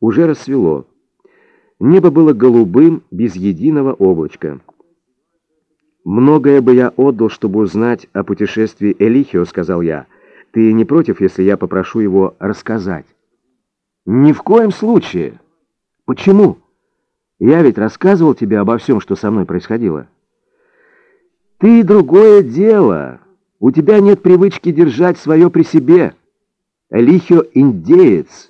Уже рассвело. Небо было голубым, без единого облачка. «Многое бы я отдал, чтобы узнать о путешествии Элихио», — сказал я. «Ты не против, если я попрошу его рассказать?» «Ни в коем случае!» «Почему? Я ведь рассказывал тебе обо всем, что со мной происходило». «Ты другое дело. У тебя нет привычки держать свое при себе. Элихио — индеец.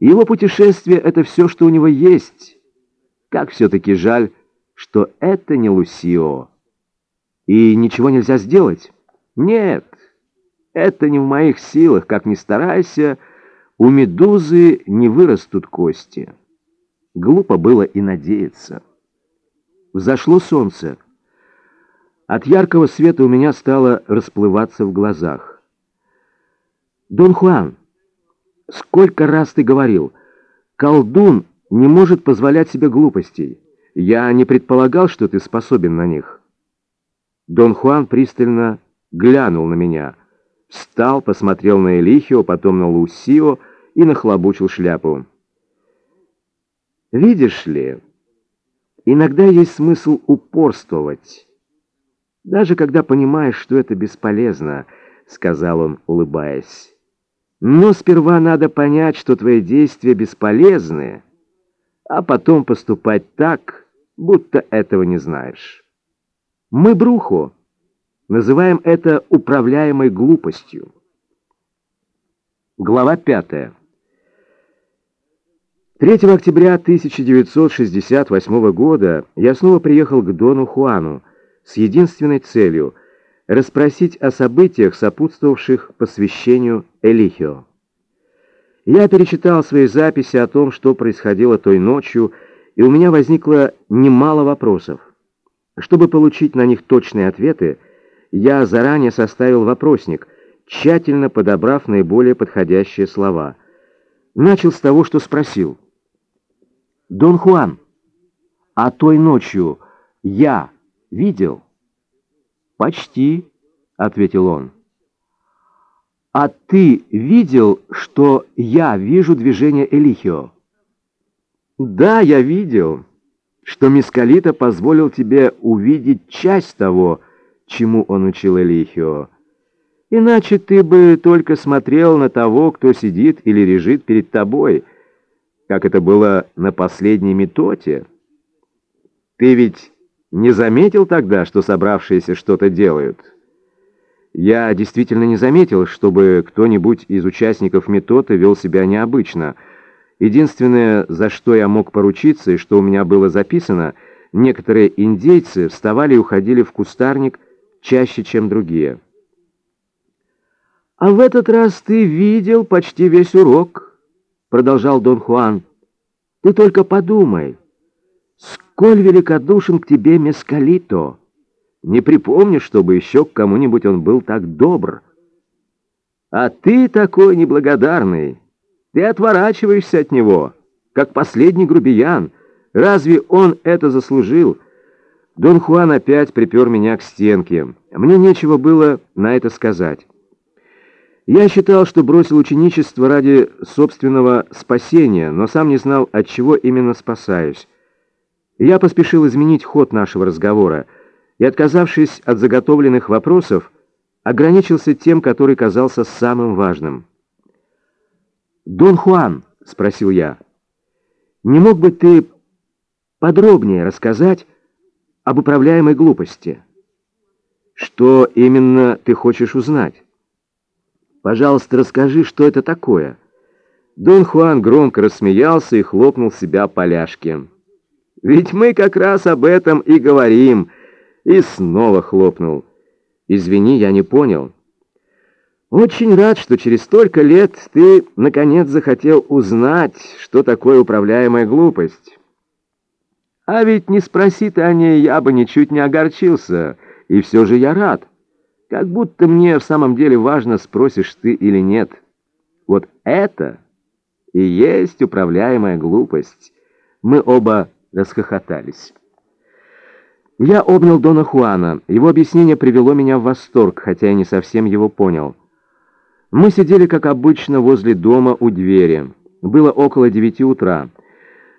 Его путешествие — это все, что у него есть. Как все-таки жаль, что это не Лусио». И ничего нельзя сделать? Нет, это не в моих силах, как ни старайся, у медузы не вырастут кости. Глупо было и надеяться. Взошло солнце. От яркого света у меня стало расплываться в глазах. «Дон Хуан, сколько раз ты говорил, колдун не может позволять себе глупостей. Я не предполагал, что ты способен на них». Дон Хуан пристально глянул на меня, встал, посмотрел на Элихио, потом на Лусио и нахлобучил шляпу. «Видишь ли, иногда есть смысл упорствовать, даже когда понимаешь, что это бесполезно», — сказал он, улыбаясь. «Но сперва надо понять, что твои действия бесполезны, а потом поступать так, будто этого не знаешь». Мы, Брухо, называем это управляемой глупостью. Глава 5. 3 октября 1968 года я снова приехал к Дону Хуану с единственной целью – расспросить о событиях, сопутствовавших посвящению Элихио. Я перечитал свои записи о том, что происходило той ночью, и у меня возникло немало вопросов. Чтобы получить на них точные ответы, я заранее составил вопросник, тщательно подобрав наиболее подходящие слова. Начал с того, что спросил. «Дон Хуан, а той ночью я видел?» «Почти», — ответил он. «А ты видел, что я вижу движение Элихио?» «Да, я видел» что Мискалита позволил тебе увидеть часть того, чему он учил Элихио. Иначе ты бы только смотрел на того, кто сидит или лежит перед тобой, как это было на последней метоте. Ты ведь не заметил тогда, что собравшиеся что-то делают? Я действительно не заметил, чтобы кто-нибудь из участников методы вел себя необычно — Единственное, за что я мог поручиться и что у меня было записано, некоторые индейцы вставали и уходили в кустарник чаще, чем другие. «А в этот раз ты видел почти весь урок», — продолжал Дон Хуан. «Ты только подумай, сколь великодушен к тебе Мескалито. Не припомню, чтобы еще к кому-нибудь он был так добр. А ты такой неблагодарный». Ты отворачиваешься от него, как последний грубиян. Разве он это заслужил? Дон Хуан опять припер меня к стенке. Мне нечего было на это сказать. Я считал, что бросил ученичество ради собственного спасения, но сам не знал, от чего именно спасаюсь. Я поспешил изменить ход нашего разговора и, отказавшись от заготовленных вопросов, ограничился тем, который казался самым важным. «Дон Хуан», — спросил я, — «не мог бы ты подробнее рассказать об управляемой глупости? Что именно ты хочешь узнать? Пожалуйста, расскажи, что это такое». Дон Хуан громко рассмеялся и хлопнул себя по ляжке. «Ведь мы как раз об этом и говорим!» И снова хлопнул. «Извини, я не понял». Очень рад, что через столько лет ты, наконец, захотел узнать, что такое управляемая глупость. А ведь не спроси ты о ней, я бы ничуть не огорчился, и все же я рад. Как будто мне в самом деле важно, спросишь ты или нет. Вот это и есть управляемая глупость. Мы оба расхохотались. Я обнял Дона Хуана. Его объяснение привело меня в восторг, хотя я не совсем его понял. Мы сидели, как обычно, возле дома у двери. Было около девяти утра.